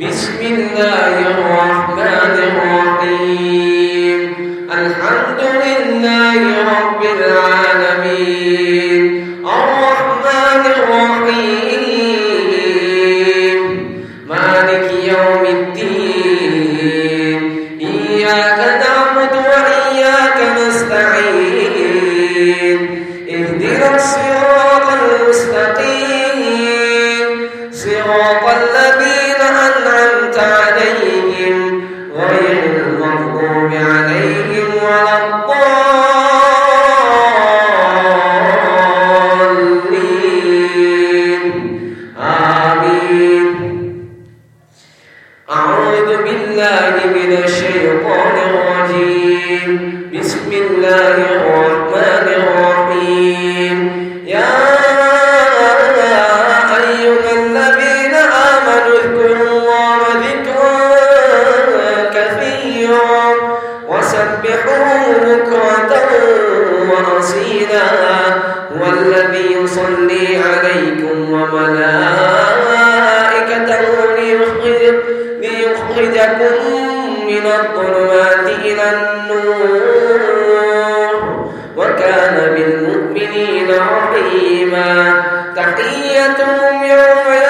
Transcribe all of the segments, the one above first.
بسم الله الرحمن بسم الله الرحمن الرحيم. يا أيها الذين آمنوا اذكروا الله ذكرا كثيرا وسبحوه بكرة وأصيلا. هو الذي يصلي عليكم وملائكته ليخرجكم من الظلمات إلى النور وكان بالمؤمنين رحيما تحيتهم يوم يوم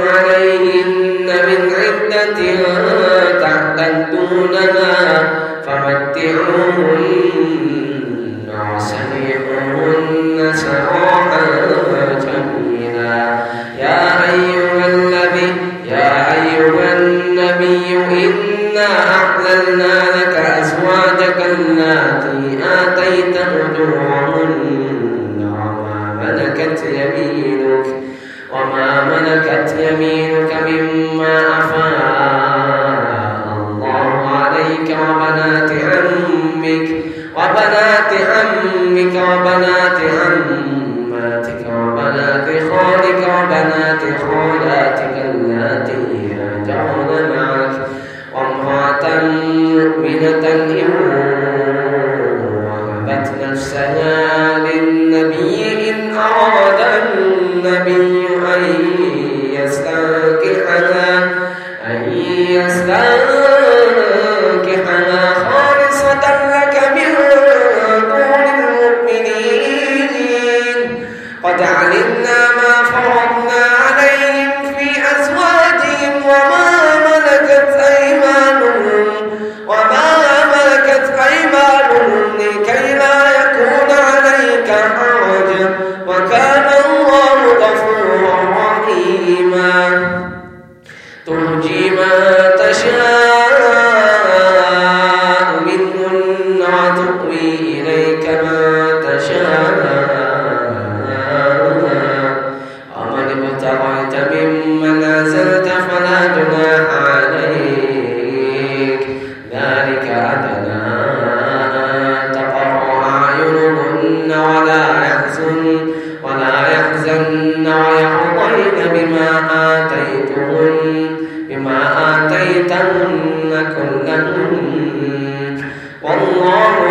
عليهن من عدة تعتدونها فمتعوهن وسمعوهن سراحا جميلا. يا أيها النبي يا أيها النبي إنا أحللنا لك أزواجك التي آتيت أجورهن وما ملكت يمينك. وما ملكت يمينك مما أفاء. الله عليك وبنات عمك وبنات عمك وبنات عماتك وبنات خالك وبنات خالاتك اللاتي يرجعن معك. وامرأة مؤمنة إن وهبت نفسها ترجي ما تشاء.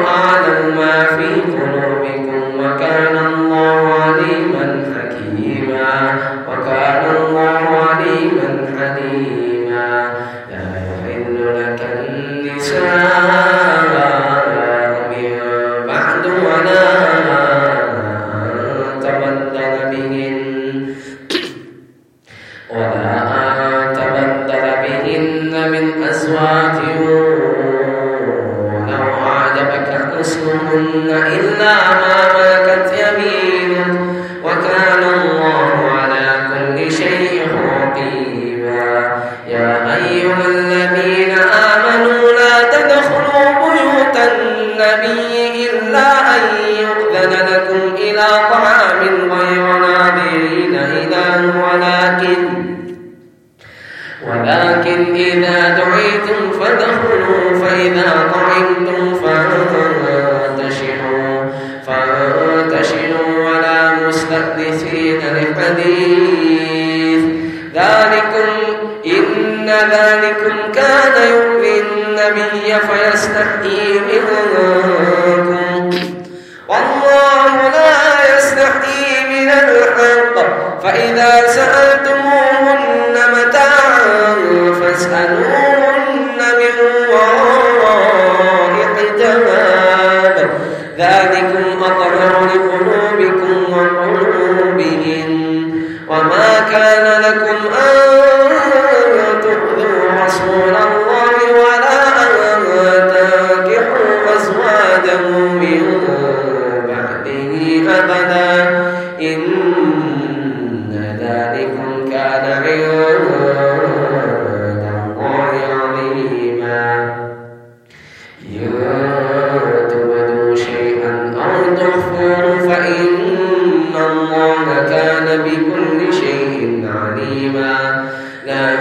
أعلم ما في قلوبهم لكن إذا دعيتم فدخلوا فإذا طعمتم فانتشروا فانتشروا ولا مستأنسين لحديث. ذلكم إن ذلكم كان يؤذي النبي فيستحيي منكم. والله لا يستحيي من الحق. فإذا سألتموهن متاعا فاسألوهن من وراء حجاب ذلكم أطهر لقلوبكم وقلوبهم. وما كان لكم أن بهما لا نعم.